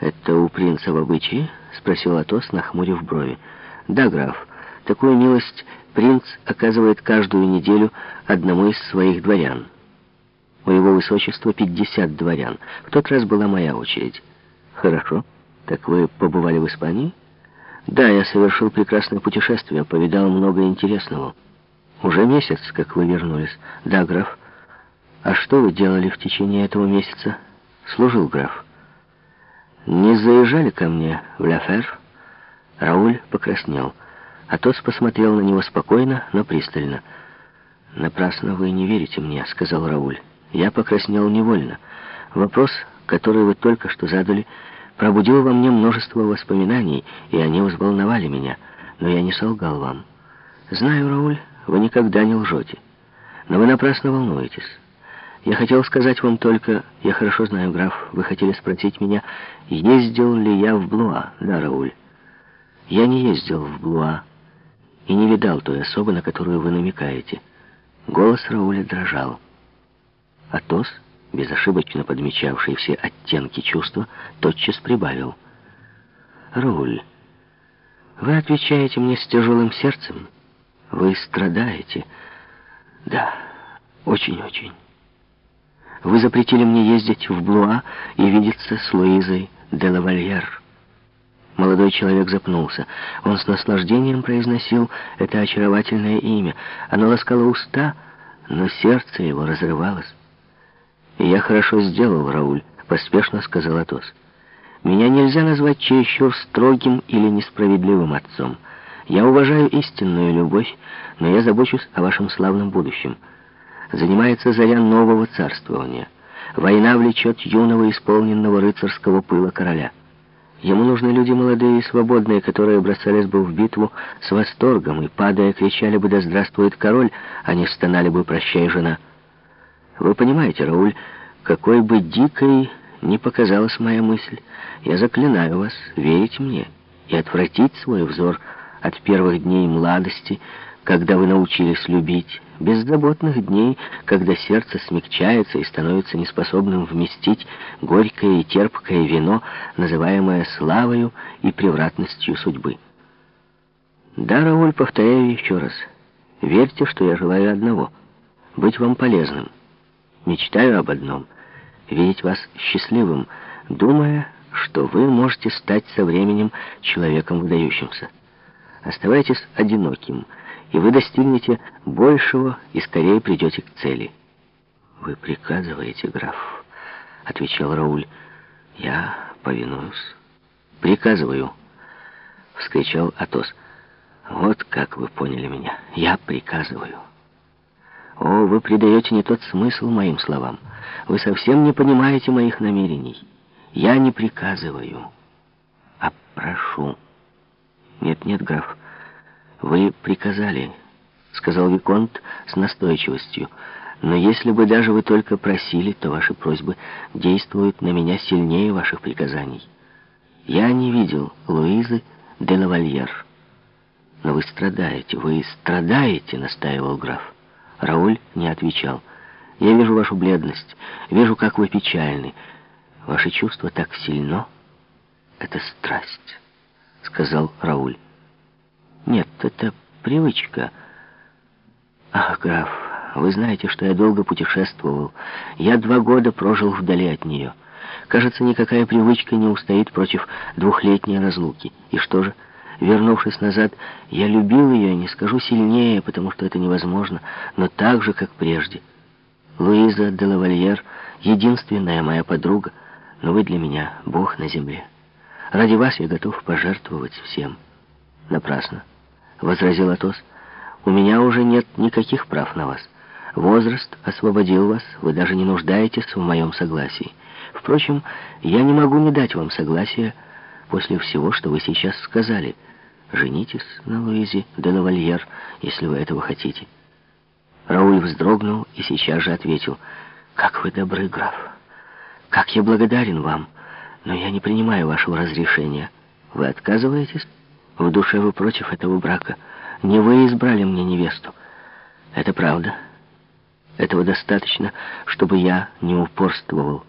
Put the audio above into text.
«Это у принца в обычае?» — спросил Атос, нахмурив брови. «Да, граф. Такую милость принц оказывает каждую неделю одному из своих дворян. У его высочества 50 дворян. В тот раз была моя очередь». «Хорошо. Так вы побывали в Испании?» «Да, я совершил прекрасное путешествие, повидал много интересного». «Уже месяц, как вы вернулись?» «Да, граф». «А что вы делали в течение этого месяца?» «Служил, граф». «Не заезжали ко мне в Ляфер?» Рауль покраснел. Атос посмотрел на него спокойно, но пристально. «Напрасно вы не верите мне», — сказал Рауль. «Я покраснел невольно. Вопрос, который вы только что задали, пробудил во мне множество воспоминаний, и они взволновали меня, но я не солгал вам. Знаю, Рауль, вы никогда не лжете, но вы напрасно волнуетесь». Я хотел сказать вам только, я хорошо знаю, граф, вы хотели спросить меня, ездил ли я в Блуа, да, Рауль? Я не ездил в Блуа и не видал той особы, на которую вы намекаете. Голос Рауля дрожал. Атос, безошибочно подмечавший все оттенки чувства, тотчас прибавил. «Рауль, вы отвечаете мне с тяжелым сердцем? Вы страдаете?» «Да, очень-очень». Вы запретили мне ездить в Блуа и видеться с Луизой де Лавальер. Молодой человек запнулся. Он с наслаждением произносил это очаровательное имя. Оно ласкало уста, но сердце его разрывалось. «И я хорошо сделал, Рауль», — поспешно сказал Атос. «Меня нельзя назвать чересчур строгим или несправедливым отцом. Я уважаю истинную любовь, но я забочусь о вашем славном будущем» занимается заря нового царствования. Война влечет юного, исполненного рыцарского пыла короля. Ему нужны люди молодые и свободные, которые бросались бы в битву с восторгом и, падая, кричали бы «Да здравствует король!», а не стонали бы «Прощай, жена!». Вы понимаете, Рауль, какой бы дикой ни показалась моя мысль, я заклинаю вас верить мне и отвратить свой взор от первых дней младости, когда вы научились любить, беззаботных дней, когда сердце смягчается и становится неспособным вместить горькое и терпкое вино, называемое славою и превратностью судьбы. Да, Рауль, повторяю еще раз, верьте, что я желаю одного — быть вам полезным. Мечтаю об одном — видеть вас счастливым, думая, что вы можете стать со временем человеком выдающимся. Оставайтесь одиноким — и вы достигнете большего и скорее придете к цели. «Вы приказываете, граф», — отвечал Рауль. «Я повинуюсь». «Приказываю», — вскричал Атос. «Вот как вы поняли меня. Я приказываю». «О, вы придаете не тот смысл моим словам. Вы совсем не понимаете моих намерений. Я не приказываю, а прошу». «Нет-нет, граф». «Вы приказали», — сказал Виконт с настойчивостью. «Но если бы даже вы только просили, то ваши просьбы действуют на меня сильнее ваших приказаний. Я не видел Луизы де Лавальер». «Но вы страдаете, вы страдаете», — настаивал граф. Рауль не отвечал. «Я вижу вашу бледность, вижу, как вы печальны. Ваши чувства так сильно. Это страсть», — сказал Рауль. Нет, это привычка. Ах, граф, вы знаете, что я долго путешествовал. Я два года прожил вдали от нее. Кажется, никакая привычка не устоит против двухлетней разлуки. И что же? Вернувшись назад, я любил ее, не скажу сильнее, потому что это невозможно, но так же, как прежде. Луиза де Лавальер — единственная моя подруга, но вы для меня Бог на земле. Ради вас я готов пожертвовать всем. Напрасно. — возразил Атос. «У меня уже нет никаких прав на вас. Возраст освободил вас, вы даже не нуждаетесь в моем согласии. Впрочем, я не могу не дать вам согласия после всего, что вы сейчас сказали. Женитесь на Луизе де Лавальер, если вы этого хотите». Рауль вздрогнул и сейчас же ответил. «Как вы добры, граф! Как я благодарен вам! Но я не принимаю вашего разрешения. Вы отказываетесь?» В душе вы против этого брака. Не вы избрали мне невесту. Это правда. Этого достаточно, чтобы я не упорствовал.